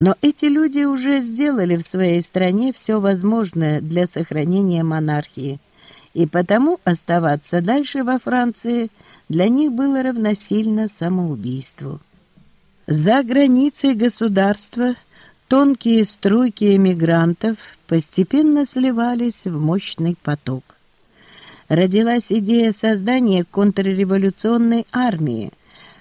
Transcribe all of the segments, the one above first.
Но эти люди уже сделали в своей стране все возможное для сохранения монархии, и потому оставаться дальше во Франции для них было равносильно самоубийству. За границей государства тонкие струйки эмигрантов постепенно сливались в мощный поток. Родилась идея создания контрреволюционной армии,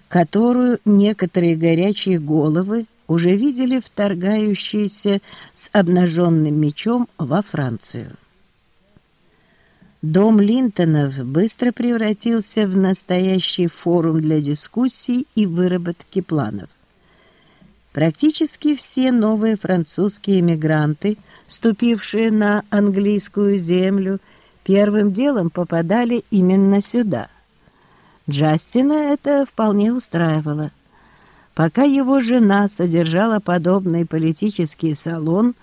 которую некоторые горячие головы уже видели вторгающиеся с обнаженным мечом во Францию. Дом Линтонов быстро превратился в настоящий форум для дискуссий и выработки планов. Практически все новые французские эмигранты, ступившие на английскую землю, первым делом попадали именно сюда. Джастина это вполне устраивало. Пока его жена содержала подобный политический салон,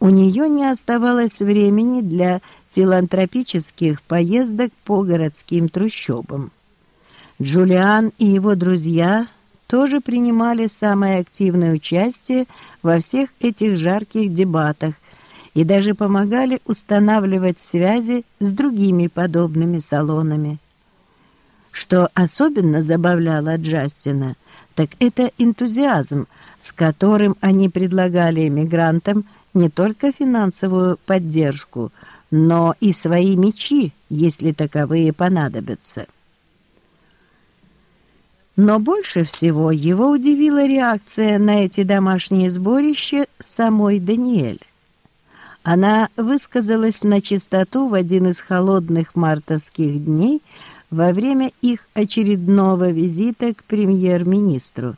у нее не оставалось времени для филантропических поездок по городским трущобам. Джулиан и его друзья тоже принимали самое активное участие во всех этих жарких дебатах и даже помогали устанавливать связи с другими подобными салонами. Что особенно забавляло Джастина – так это энтузиазм, с которым они предлагали эмигрантам не только финансовую поддержку, но и свои мечи, если таковые понадобятся. Но больше всего его удивила реакция на эти домашние сборища самой Даниэль. Она высказалась на чистоту в один из холодных мартовских дней, во время их очередного визита к премьер-министру.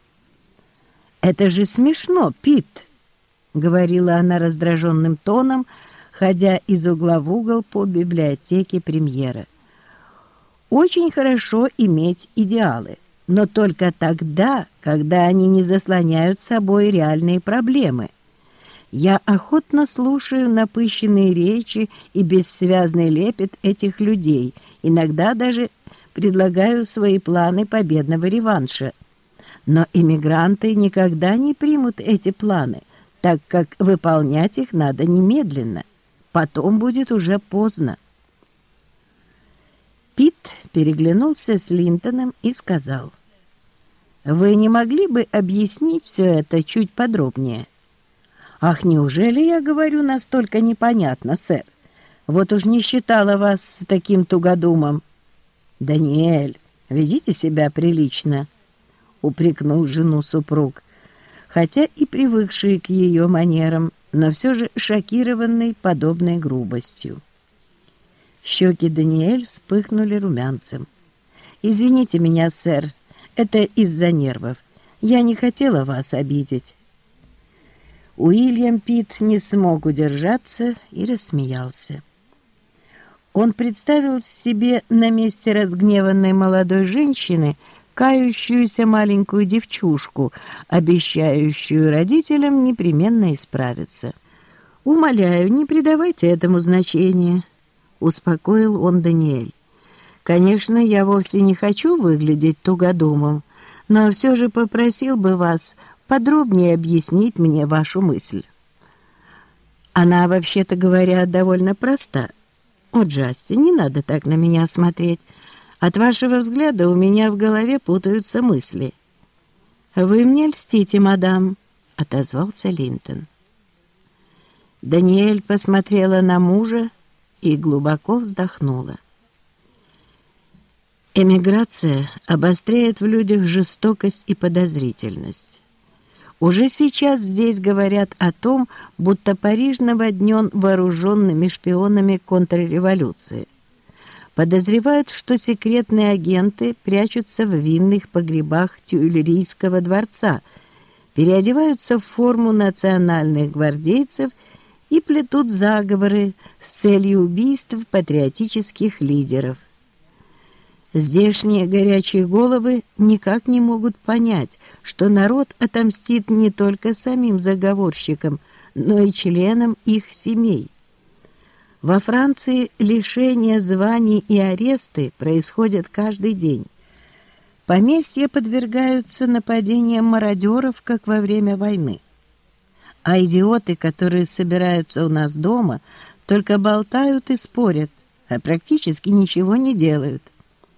«Это же смешно, Пит!» — говорила она раздраженным тоном, ходя из угла в угол по библиотеке премьера. «Очень хорошо иметь идеалы, но только тогда, когда они не заслоняют собой реальные проблемы». Я охотно слушаю напыщенные речи и бессвязный лепет этих людей, иногда даже предлагаю свои планы победного реванша. Но иммигранты никогда не примут эти планы, так как выполнять их надо немедленно. Потом будет уже поздно. Пит переглянулся с Линтоном и сказал, «Вы не могли бы объяснить все это чуть подробнее?» «Ах, неужели я говорю настолько непонятно, сэр? Вот уж не считала вас таким тугодумом». «Даниэль, ведите себя прилично», — упрекнул жену супруг, хотя и привыкший к ее манерам, но все же шокированный подобной грубостью. Щеки Даниэль вспыхнули румянцем. «Извините меня, сэр, это из-за нервов. Я не хотела вас обидеть». Уильям Пит не смог удержаться и рассмеялся. Он представил себе на месте разгневанной молодой женщины кающуюся маленькую девчушку, обещающую родителям непременно исправиться. «Умоляю, не придавайте этому значения», — успокоил он Даниэль. «Конечно, я вовсе не хочу выглядеть тугодумом, но все же попросил бы вас подробнее объяснить мне вашу мысль». Она, вообще-то говоря, довольно проста — «О, Джасти, не надо так на меня смотреть. От вашего взгляда у меня в голове путаются мысли». «Вы мне льстите, мадам», — отозвался Линтон. Даниэль посмотрела на мужа и глубоко вздохнула. Эмиграция обостряет в людях жестокость и подозрительность. Уже сейчас здесь говорят о том, будто Париж наводнен вооруженными шпионами контрреволюции. Подозревают, что секретные агенты прячутся в винных погребах Тюильрийского дворца, переодеваются в форму национальных гвардейцев и плетут заговоры с целью убийств патриотических лидеров. Здешние горячие головы никак не могут понять, что народ отомстит не только самим заговорщикам, но и членам их семей. Во Франции лишения званий и аресты происходят каждый день. Поместья подвергаются нападениям мародеров, как во время войны. А идиоты, которые собираются у нас дома, только болтают и спорят, а практически ничего не делают.